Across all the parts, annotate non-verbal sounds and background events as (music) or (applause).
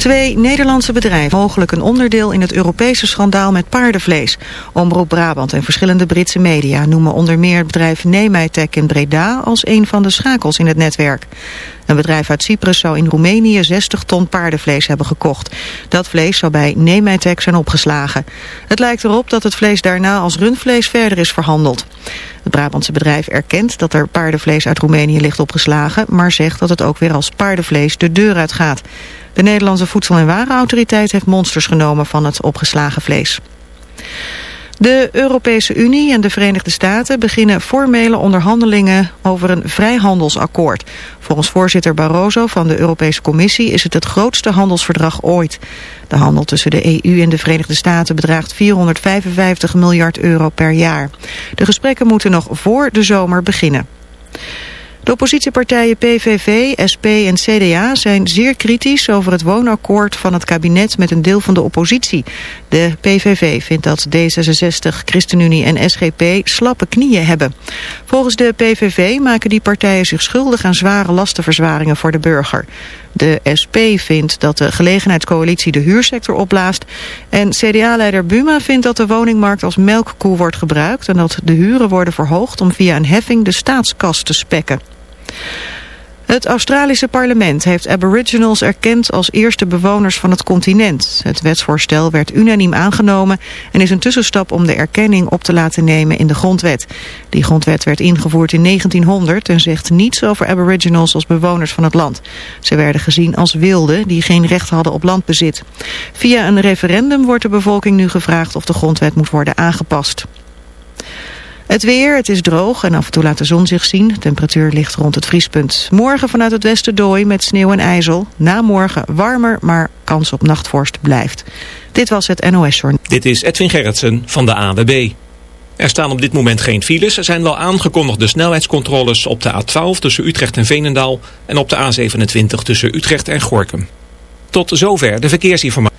Twee Nederlandse bedrijven mogelijk een onderdeel in het Europese schandaal met paardenvlees. Omroep Brabant en verschillende Britse media noemen onder meer het bedrijf Nematec in Breda als een van de schakels in het netwerk. Een bedrijf uit Cyprus zou in Roemenië 60 ton paardenvlees hebben gekocht. Dat vlees zou bij Nematec zijn opgeslagen. Het lijkt erop dat het vlees daarna als rundvlees verder is verhandeld. Het Brabantse bedrijf erkent dat er paardenvlees uit Roemenië ligt opgeslagen... maar zegt dat het ook weer als paardenvlees de deur uitgaat. De Nederlandse Voedsel- en Warenautoriteit heeft monsters genomen van het opgeslagen vlees. De Europese Unie en de Verenigde Staten beginnen formele onderhandelingen over een vrijhandelsakkoord. Volgens voorzitter Barroso van de Europese Commissie is het het grootste handelsverdrag ooit. De handel tussen de EU en de Verenigde Staten bedraagt 455 miljard euro per jaar. De gesprekken moeten nog voor de zomer beginnen. De oppositiepartijen PVV, SP en CDA zijn zeer kritisch over het woonakkoord van het kabinet met een deel van de oppositie. De PVV vindt dat D66, ChristenUnie en SGP slappe knieën hebben. Volgens de PVV maken die partijen zich schuldig aan zware lastenverzwaringen voor de burger. De SP vindt dat de gelegenheidscoalitie de huursector opblaast. En CDA-leider Buma vindt dat de woningmarkt als melkkoe wordt gebruikt... en dat de huren worden verhoogd om via een heffing de staatskas te spekken. Het Australische parlement heeft aboriginals erkend als eerste bewoners van het continent. Het wetsvoorstel werd unaniem aangenomen en is een tussenstap om de erkenning op te laten nemen in de grondwet. Die grondwet werd ingevoerd in 1900 en zegt niets over aboriginals als bewoners van het land. Ze werden gezien als wilden die geen recht hadden op landbezit. Via een referendum wordt de bevolking nu gevraagd of de grondwet moet worden aangepast. Het weer, het is droog en af en toe laat de zon zich zien. Temperatuur ligt rond het vriespunt. Morgen vanuit het westen dooi met sneeuw en ijzel. Na morgen warmer, maar kans op nachtvorst blijft. Dit was het NOS Journal. Dit is Edwin Gerritsen van de AWB. Er staan op dit moment geen files. Er zijn wel aangekondigde snelheidscontroles op de A12 tussen Utrecht en Veenendaal... en op de A27 tussen Utrecht en Gorkum. Tot zover de verkeersinformatie.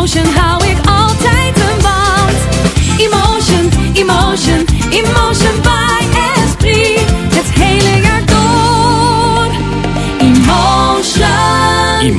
Emotion hou ik altijd een band. Emotion, emotion,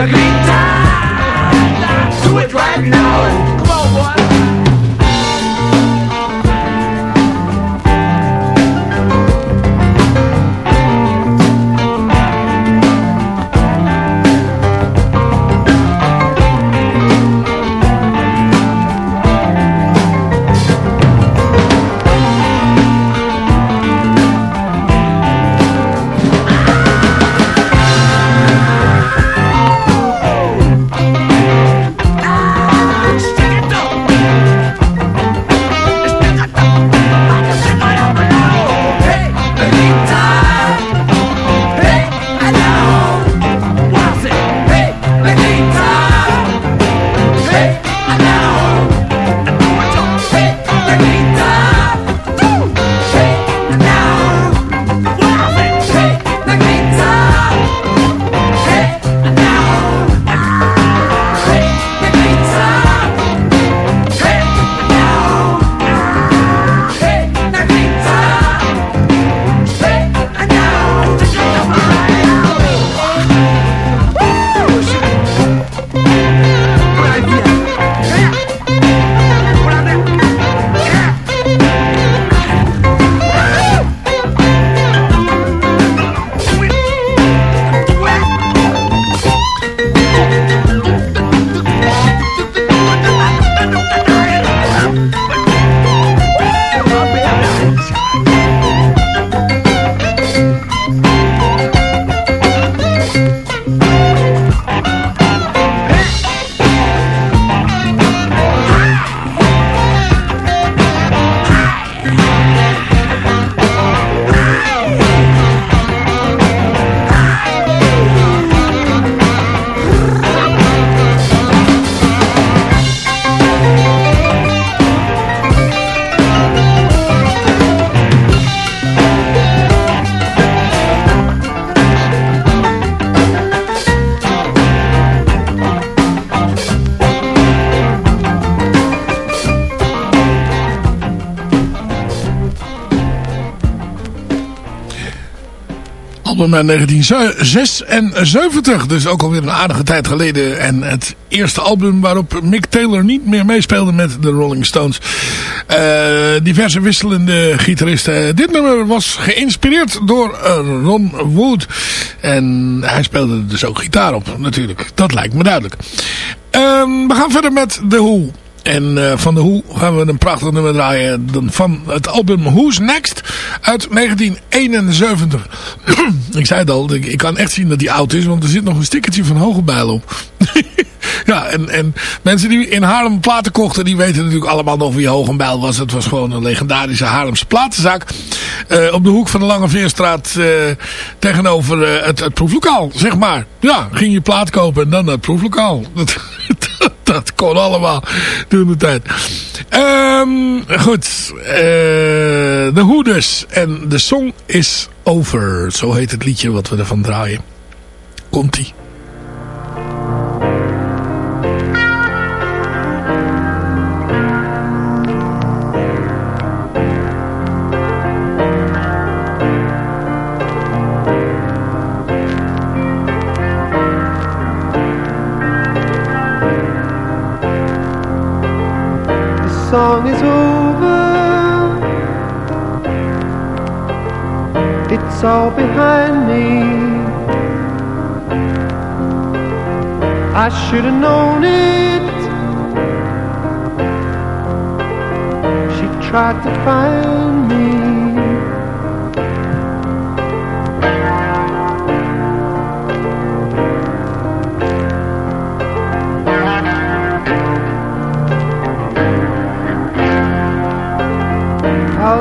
alegría. Album uit 1976. Dus ook alweer een aardige tijd geleden. En het eerste album waarop Mick Taylor niet meer meespeelde met de Rolling Stones. Uh, diverse wisselende gitaristen. Dit nummer was geïnspireerd door uh, Ron Wood. En hij speelde dus ook gitaar op natuurlijk. Dat lijkt me duidelijk. Um, we gaan verder met The Who. En uh, van de Who gaan we een prachtig nummer draaien van het album Who's Next uit 1971. (clears throat) ik zei het al, ik kan echt zien dat die oud is, want er zit nog een stickertje van Hogebijl op. (laughs) ja, en, en mensen die in Haarlem platen kochten, die weten natuurlijk allemaal nog wie Hogenbijl was. Het was gewoon een legendarische Haarlemse platenzaak. Uh, op de hoek van de Lange Veerstraat uh, tegenover het, het proeflokaal, zeg maar. Ja, ging je plaat kopen en dan het proeflokaal. (laughs) (laughs) dat, kon allemaal toen de tijd. Um, goed, de Hoeders en de song is over. Zo heet het liedje wat we ervan draaien. Komt-ie. Song is over. It's all behind me. I should have known it. She tried to find me.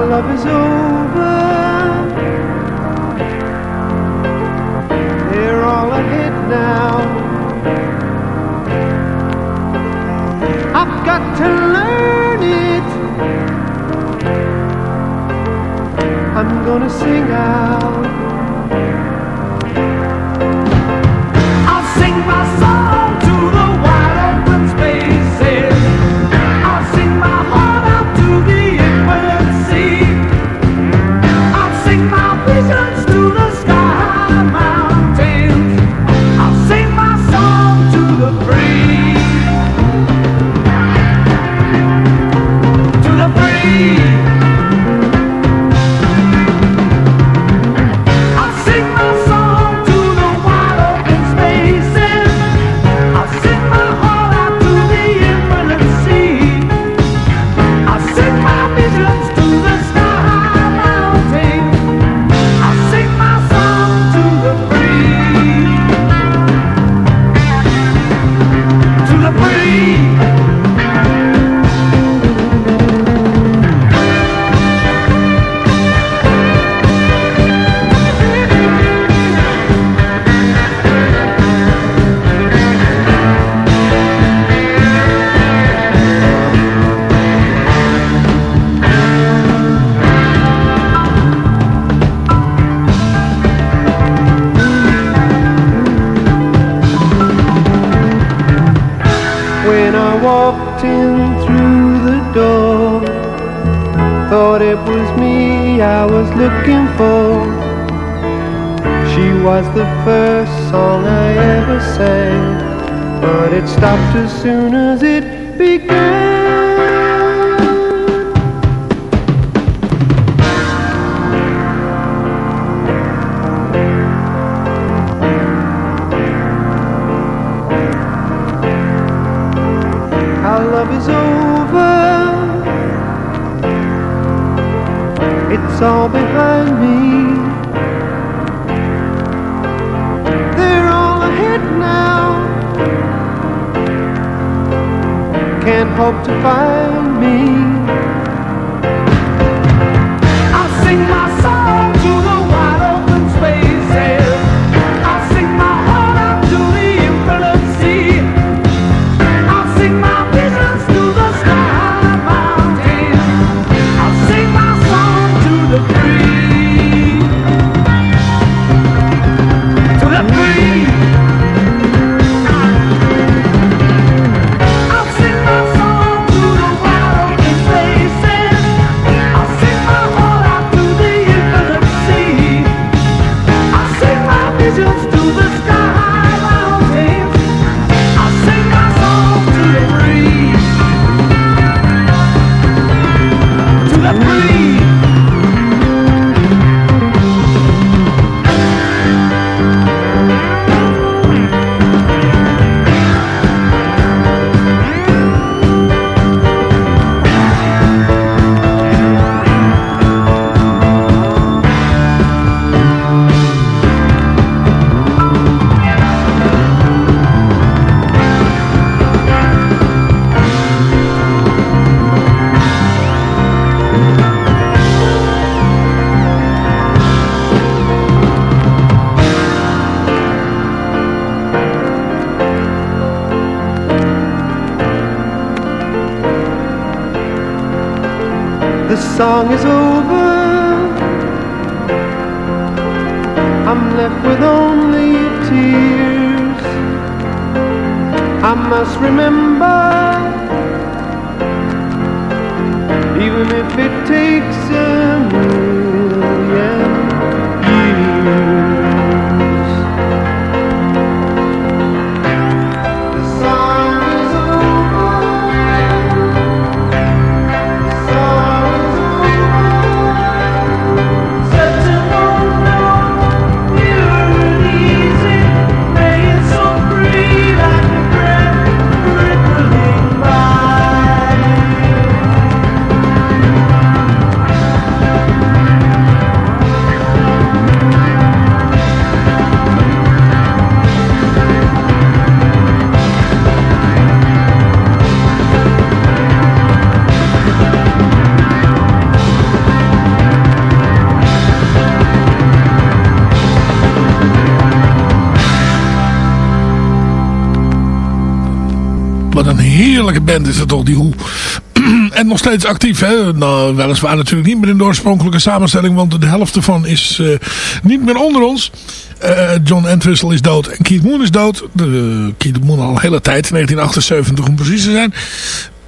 Love is over. They're all ahead now. I've got to learn it. I'm gonna sing out. I'll sing my song looking for. She was the first song I ever sang, but it stopped as soon as it began. It's all behind me. They're all ahead now. Can't hope to find me. Song is over. Heerlijke band is het toch, die Hoe. (clears throat) en nog steeds actief, hè. Nou, weliswaar natuurlijk niet meer in de oorspronkelijke samenstelling, want de helft ervan is eh, niet meer onder ons. Eh, John Entwistle is dood en Keith Moon is dood. De, Keith Moon al een hele tijd, 1978 om precies te zijn.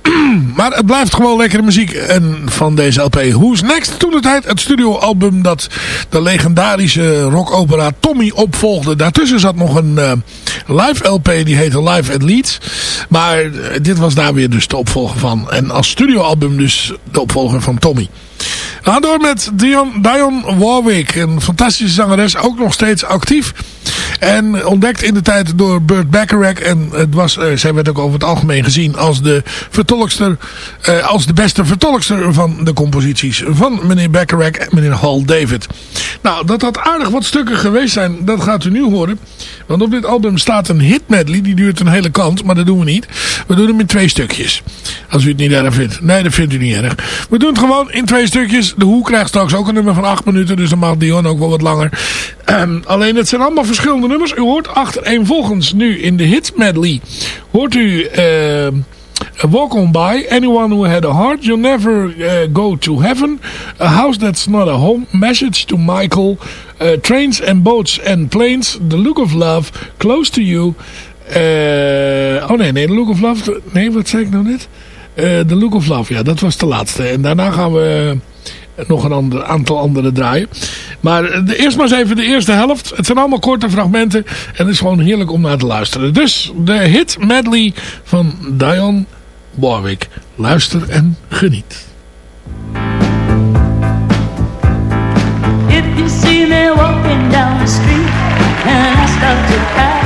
(clears throat) maar het blijft gewoon lekkere muziek en van deze LP. Who's Next? Toen de tijd het studioalbum dat de legendarische rockopera Tommy opvolgde. Daartussen zat nog een eh, live LP die heette Live at Leeds. Maar eh, dit was daar weer dus de opvolger van. En als studioalbum dus de opvolger van Tommy. We gaan door met Dion, Warwick. Een fantastische zangeres, ook nog steeds actief. En ontdekt in de tijd door Burt Bacharach. En het was, eh, zij werd ook over het algemeen gezien als de vertolkster, eh, als de beste vertolkster van de composities van meneer Bacharach en meneer Hall David. Nou, dat had aardig wat stukken geweest zijn, dat gaat u nu horen. Want op dit album staat een hit medley, die duurt een hele kant, maar dat doen we niet. We doen hem in twee stukjes. Als u het niet erg vindt. Nee, dat vindt u niet erg. We doen het gewoon in twee stukjes. De Hoe krijgt straks ook een nummer van acht minuten, dus dan mag Dion ook wel wat langer. Ehm, alleen het zijn allemaal verschillende nummers. U hoort achtereenvolgens nu in de hit medley. Hoort u... A Walk On By, Anyone Who Had A Heart, You'll Never uh, Go To Heaven, A House That's Not A Home, Message To Michael, uh, Trains and Boats and Planes, The Look of Love, Close To You, uh, oh nee, nee, The Look of Love, nee, wat zei ik nou net? The Look of Love, ja, dat was de laatste. En daarna gaan we nog een ander, aantal andere draaien. Maar eh, de, eerst maar eens even de eerste helft. Het zijn allemaal korte fragmenten. En het is gewoon heerlijk om naar te luisteren. Dus de hit medley van Dionne Warwick. Luister en geniet. If you see me walking down the street and start to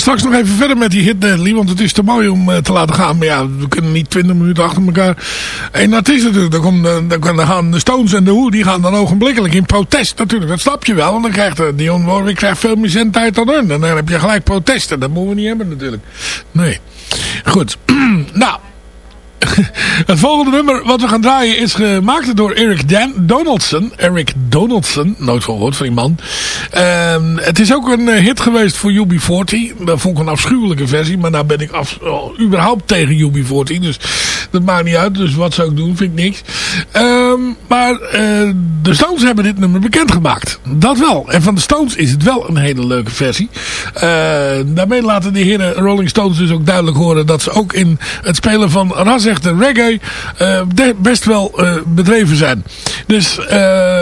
straks nog even verder met die hit medley, want het is te mooi om eh, te laten gaan. Maar ja, we kunnen niet 20 minuten achter elkaar. En dat is natuurlijk, dan, eh, dan, gaan de Stones en de Who, die gaan dan ogenblikkelijk in protest natuurlijk. Dat snap je wel, want dan krijgt uh, Dion krijgt veel meer zendtijd dan hun. En dan heb je gelijk protesten, dat moeten we niet hebben natuurlijk. Nee. Goed. Het volgende nummer wat we gaan draaien is gemaakt door Eric Dan Donaldson. Eric Donaldson, nooit van gehoord van die man. Ehm, het is ook een eh, hit geweest voor UB40. Dat vond ik een afschuwelijke versie. Maar nou ben ik af, oh, überhaupt tegen UB40. Dus dat maakt niet uit. Dus wat zou ik doen, vind ik niks. Ehm, maar eh, de Stones hebben dit nummer bekendgemaakt. Dat wel. En van de Stones is het wel een hele leuke versie. Eh, daarmee laten de heren Rolling Stones dus ook duidelijk horen dat ze ook in het spelen van rasechte reggae eh, best wel bedreven zijn. Dus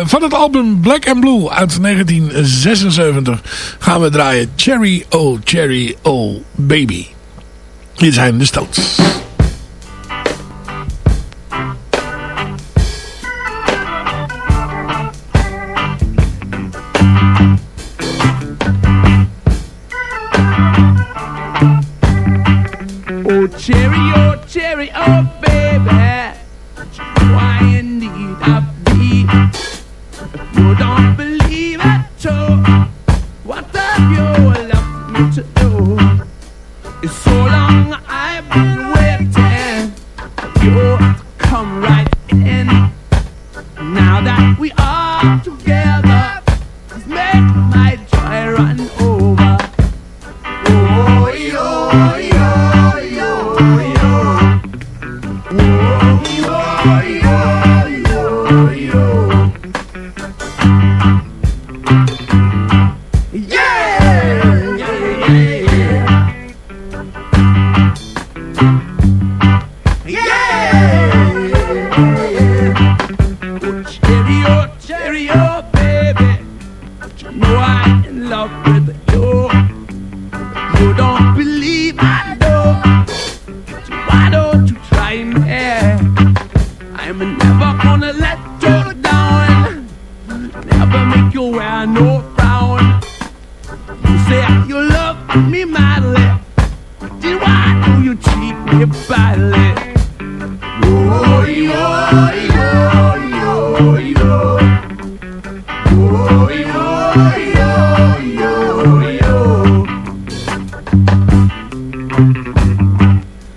van het album Black and Blue uit 1976 gaan we draaien Cherry Oh Cherry Oh Baby. Hier zijn de Stones.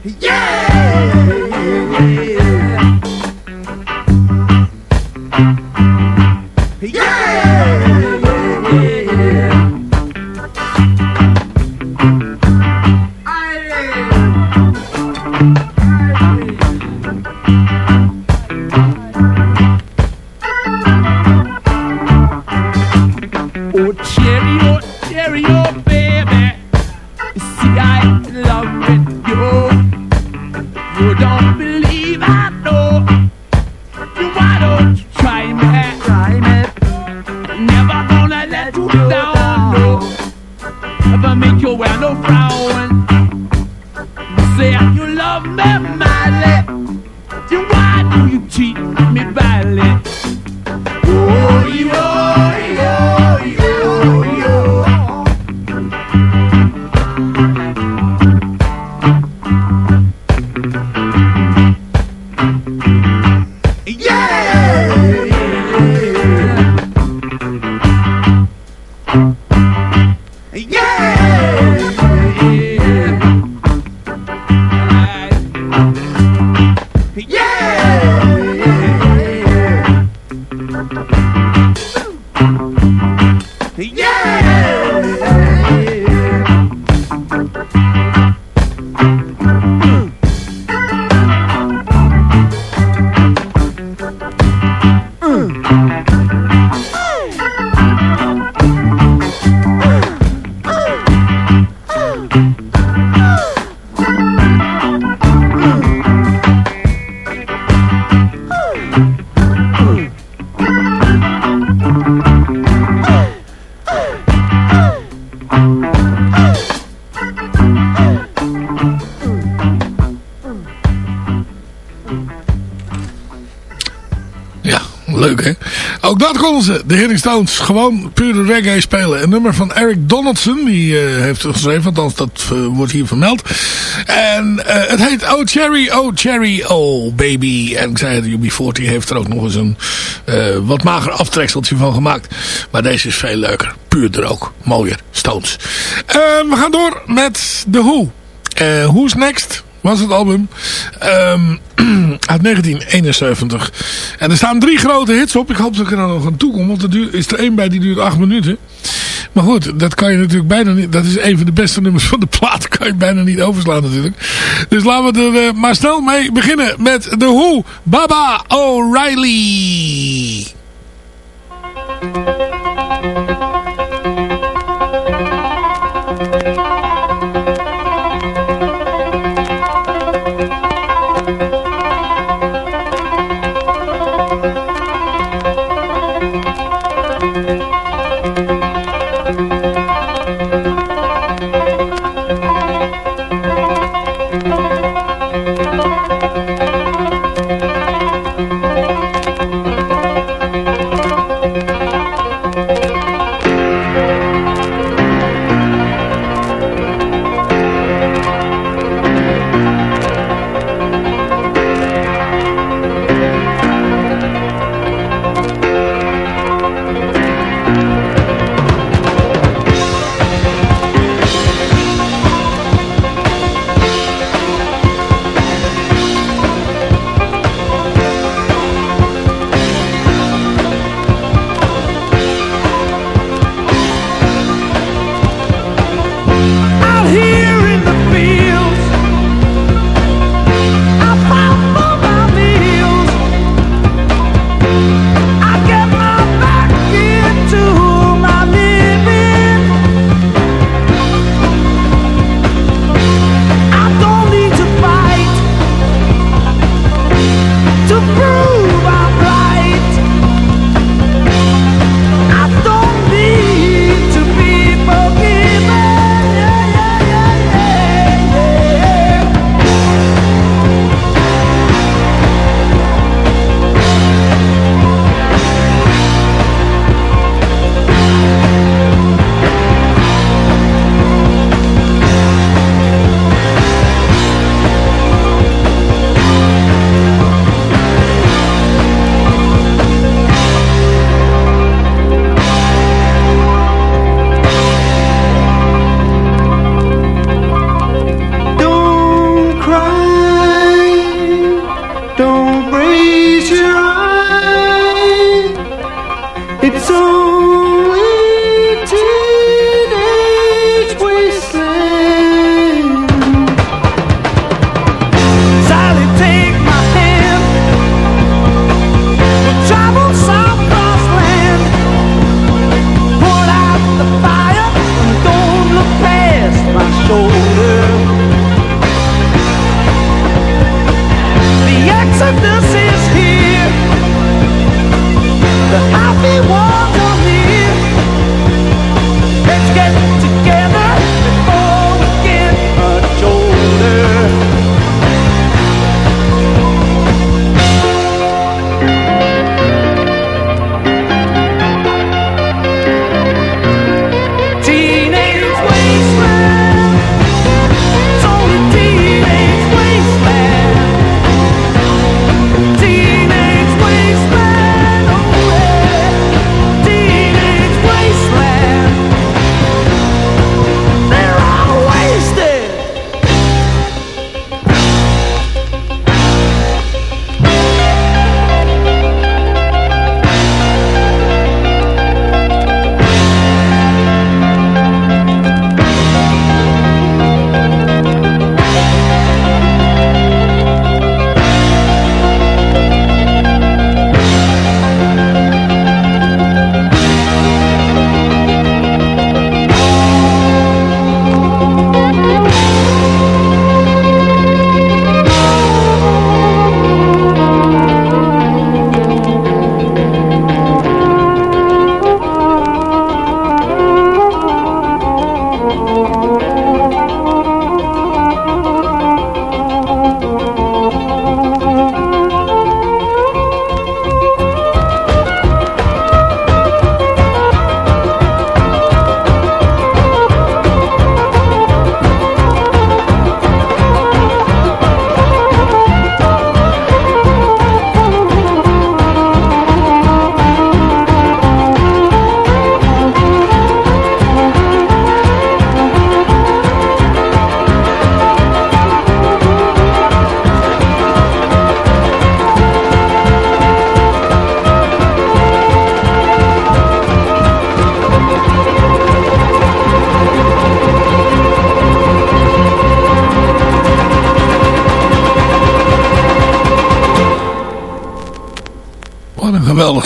Oh, De Hearing Stones, gewoon pure reggae spelen. Een nummer van Eric Donaldson, die eh, heeft het geschreven, althans dat eh, wordt hier vermeld. En eh, het heet Oh Cherry, Oh Cherry, Oh Baby. En ik zei het, UB40 heeft er ook nog eens een wat mager aftrekseltje van gemaakt. Maar deze is veel leuker, puurder ook, mooier, Stones. We gaan door met The Who. Who's Next was het album. Ehm, (clears throat) uit 1971. En er staan drie grote hits op. Ik hoop dat ik er dan nog aan toe kom. Want er is er één bij die duurt acht minuten. Maar goed, dat kan je natuurlijk bijna niet. Dat is een van de beste nummers van de plaat. (laughs) Kan je bijna niet overslaan natuurlijk. Dus laten we er eh, maar snel mee beginnen met The Who. Baba O'Reilly.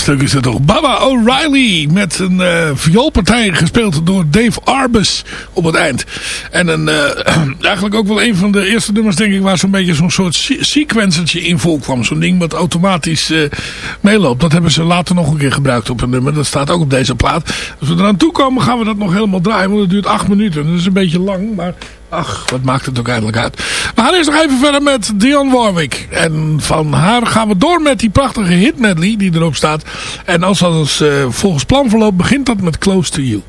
Stuk is het toch. Baba O'Reilly met een eh, vioolpartij gespeeld door Dave Arbus op het eind. En een, eh, (clears throat) eigenlijk ook wel een van de eerste nummers denk ik waar zo'n beetje zo'n soort se- sequencertje in voorkwam. Zo'n ding wat automatisch eh, meeloopt. Dat hebben ze later nog een keer gebruikt op een nummer. Dat staat ook op deze plaat. Als we eraan toe komen gaan we dat nog helemaal draaien. Want het duurt acht minuten. Dat is een beetje lang, maar... Ach, wat maakt het ook eindelijk uit. We gaan eerst nog even verder met Dionne Warwick. En van haar gaan we door met die prachtige hit medley die erop staat. En als dat eh, volgens plan verloopt, begint dat met Close to You.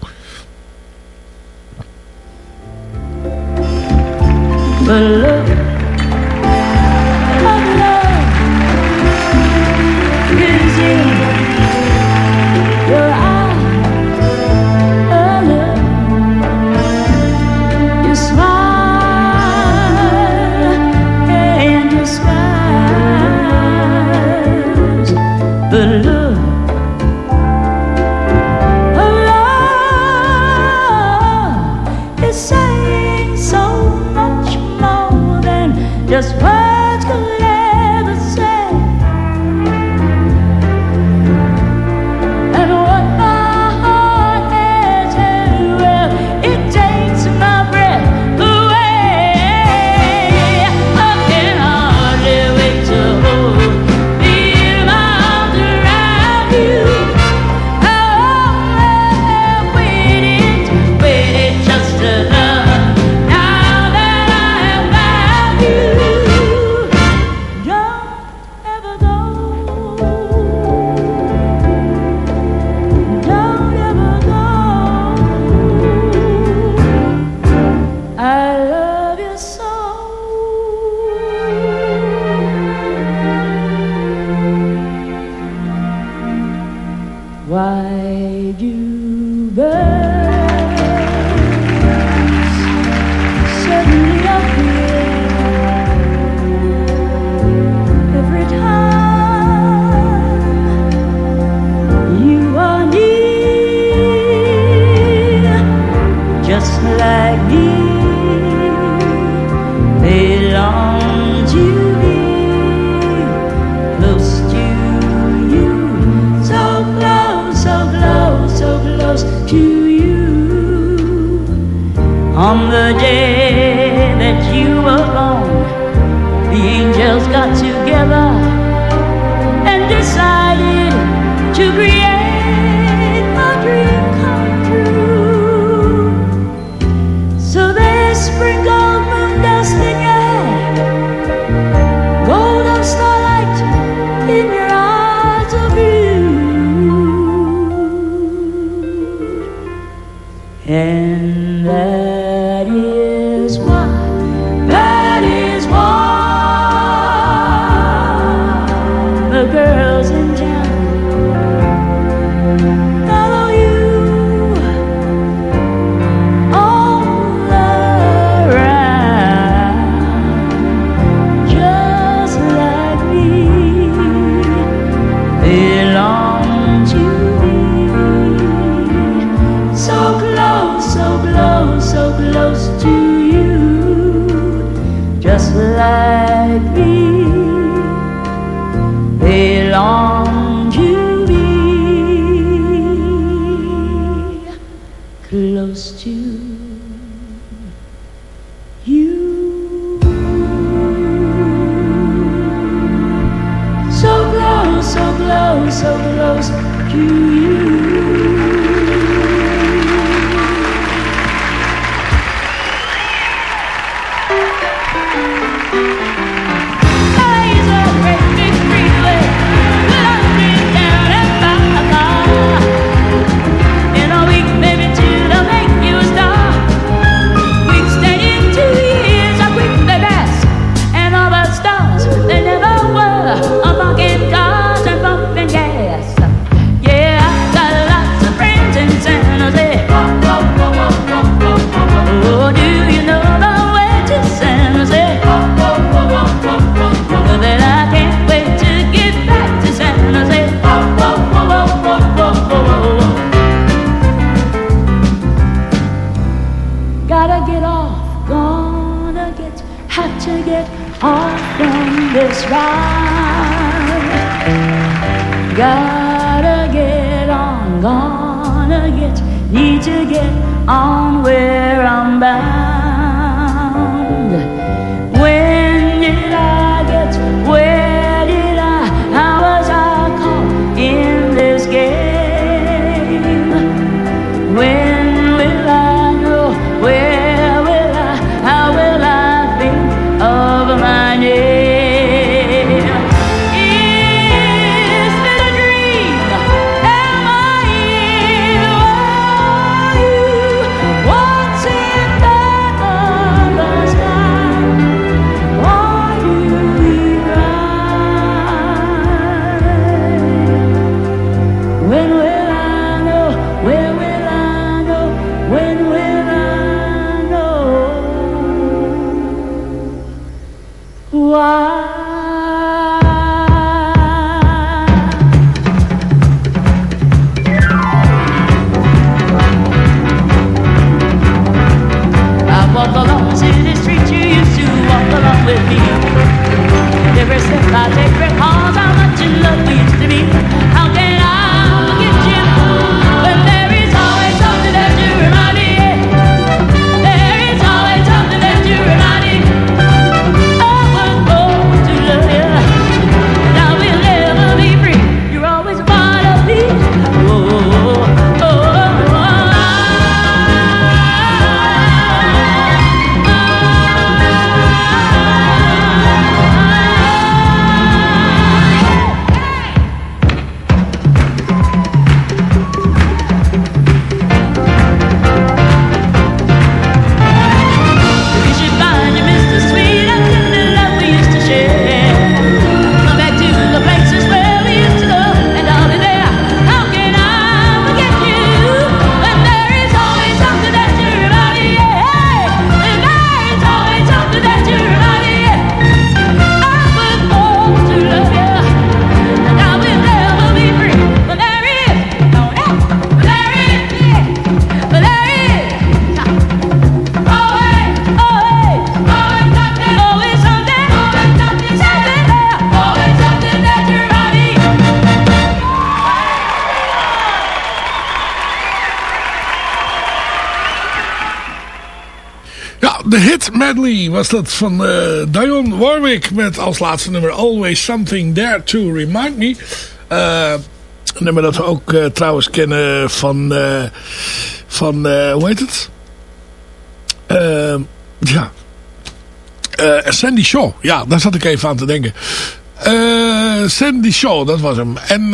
medley was dat van eh, Dion Warwick met als laatste nummer Always Something There To Remind Me. Eh, een nummer dat we ook eh, trouwens kennen van, van hoe heet het? ja, Sandy Shaw. Ja, daar zat ik even aan te denken. Sandy Shaw, dat was hem. En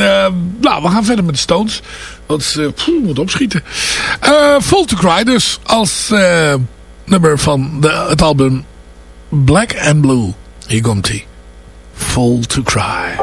nou, we gaan verder met de Stones. Want ze moet opschieten. Uh, Full to Cry dus als nummer van de, het album Black and Blue. Hier komt. Full to Cry.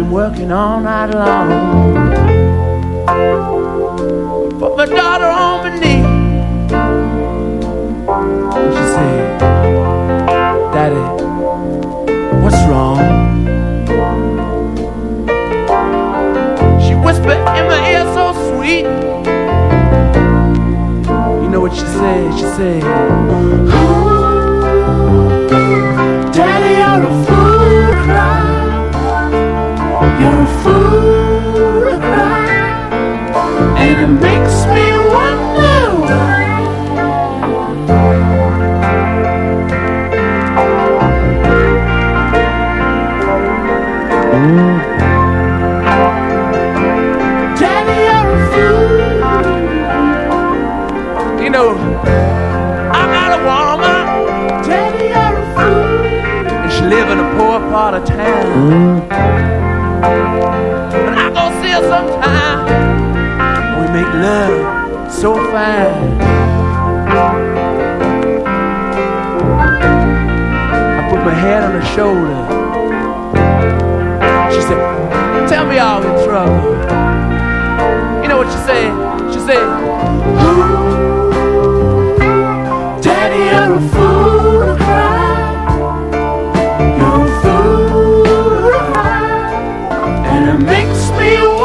been working all night long. Put my daughter on my knee. And she said, Daddy, what's wrong? She whispered in my ear so sweet. You know what she said? She said, Daddy, you're a your food. so fine. I put my head on her shoulder. She said, Tell me I'm in trouble. You know what she said? She said, Ooh, Daddy, you're a fool to cry. You're a fool to cry. And it makes me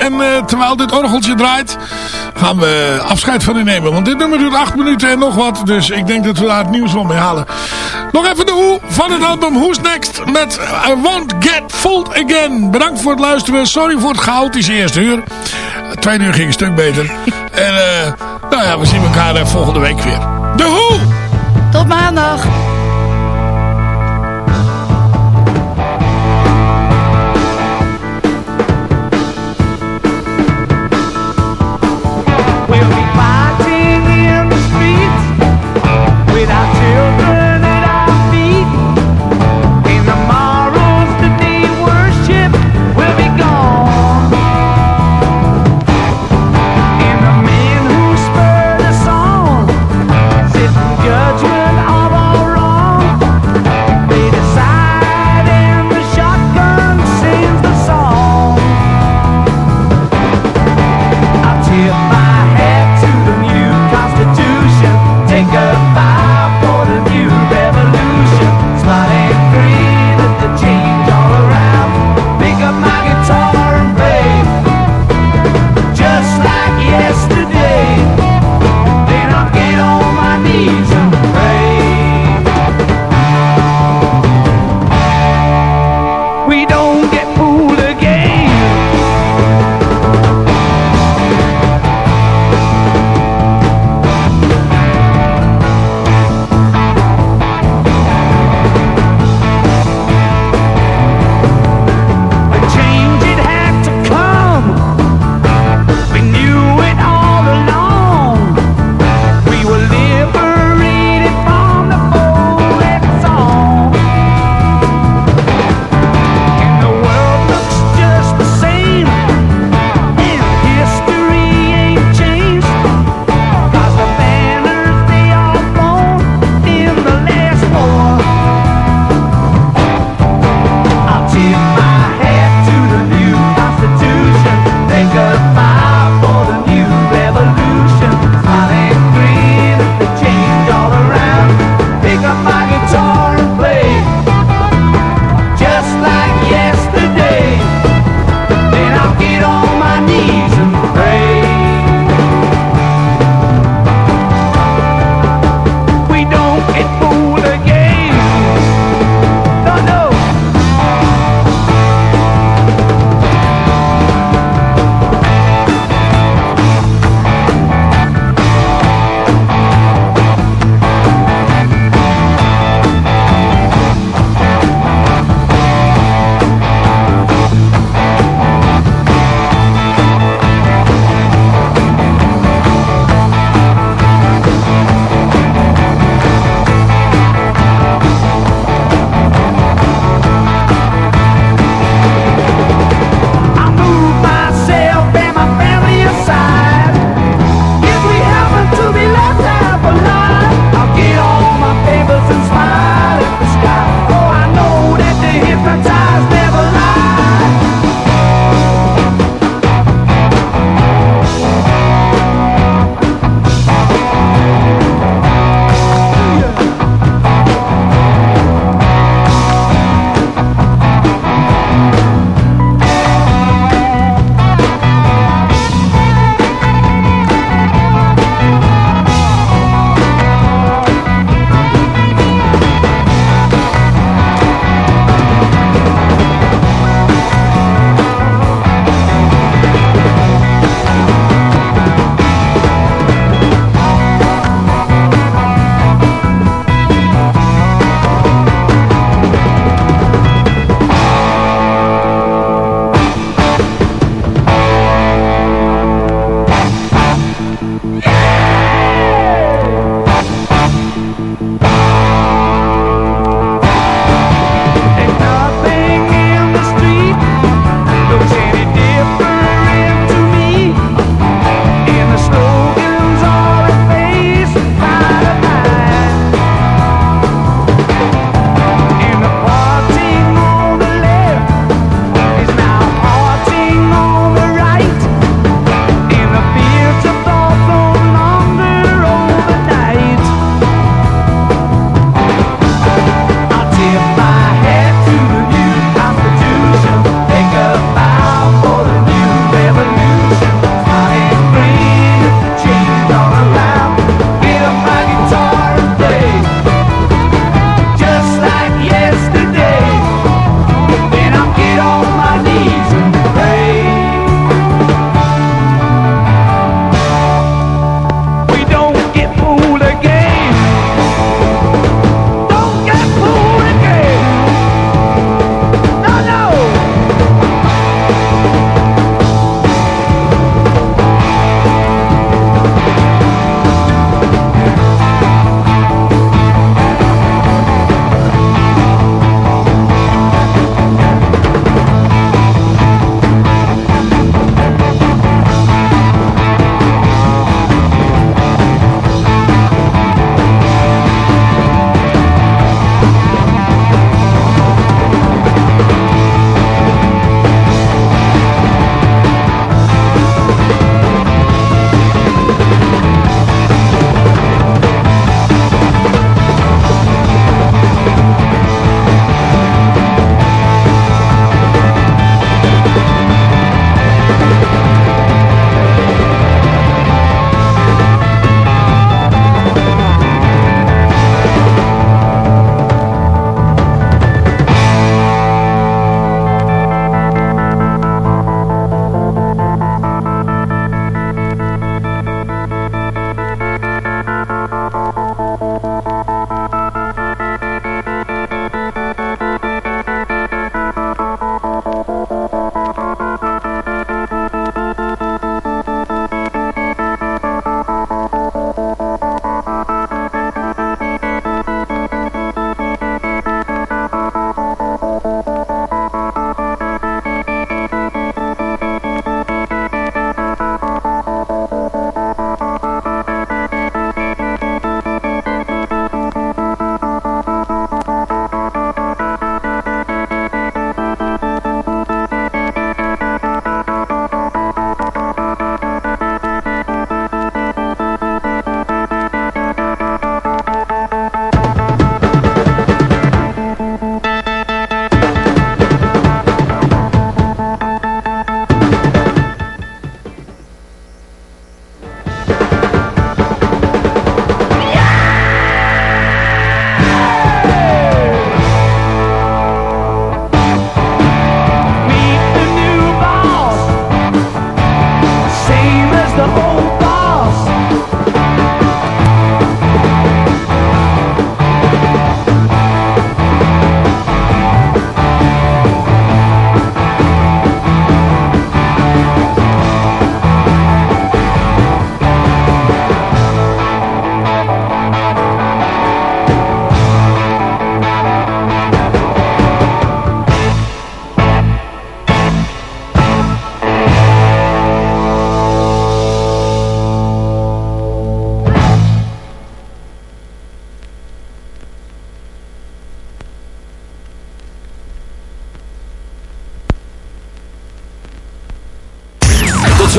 En eh, terwijl dit orgeltje draait, gaan we afscheid van u nemen. Want dit nummer duurt 8 minuten en nog wat. Dus ik denk dat we daar het nieuws wel mee halen. Nog even de hoe van het album Who's Next met I Won't Get Fooled Again. Bedankt voor het luisteren. Sorry voor het chaotische eerste uur. Tweede uur ging een stuk beter. en eh, nou ja, we zien elkaar eh, volgende week weer. De hoe! Tot maandag.